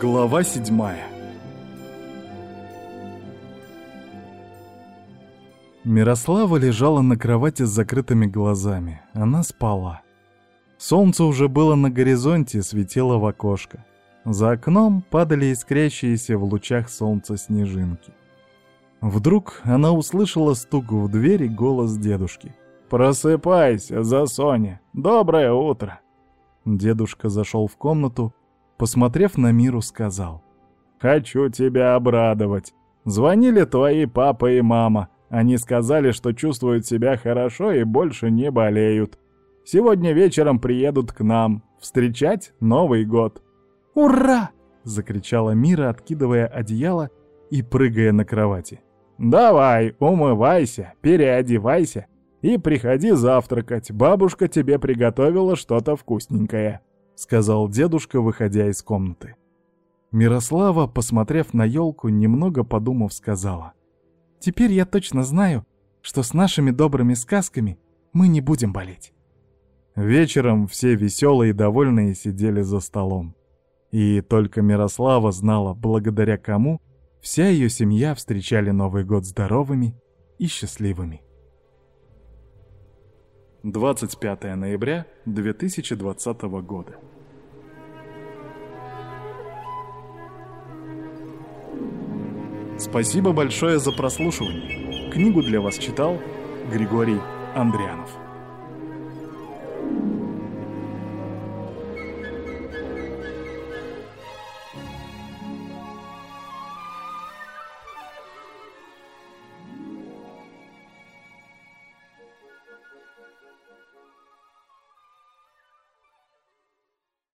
Глава седьмая Мирослава лежала на кровати с закрытыми глазами. Она спала. Солнце уже было на горизонте, светило в окошко. За окном падали искрящиеся в лучах солнца снежинки. Вдруг она услышала стук в дверь и голос дедушки. «Просыпайся, Засоня! Доброе утро!» Дедушка зашел в комнату, посмотрев на Миру, сказал. «Хочу тебя обрадовать. Звонили твои папа и мама. Они сказали, что чувствуют себя хорошо и больше не болеют. Сегодня вечером приедут к нам встречать Новый год». «Ура!» — закричала Мира, откидывая одеяло и прыгая на кровати. «Давай, умывайся, переодевайся и приходи завтракать. Бабушка тебе приготовила что-то вкусненькое». — сказал дедушка, выходя из комнаты. Мирослава, посмотрев на елку, немного подумав, сказала. «Теперь я точно знаю, что с нашими добрыми сказками мы не будем болеть». Вечером все веселые и довольные сидели за столом. И только Мирослава знала, благодаря кому вся ее семья встречали Новый год здоровыми и счастливыми. 25 ноября 2020 года. Спасибо большое за прослушивание. Книгу для вас читал Григорий Андрианов.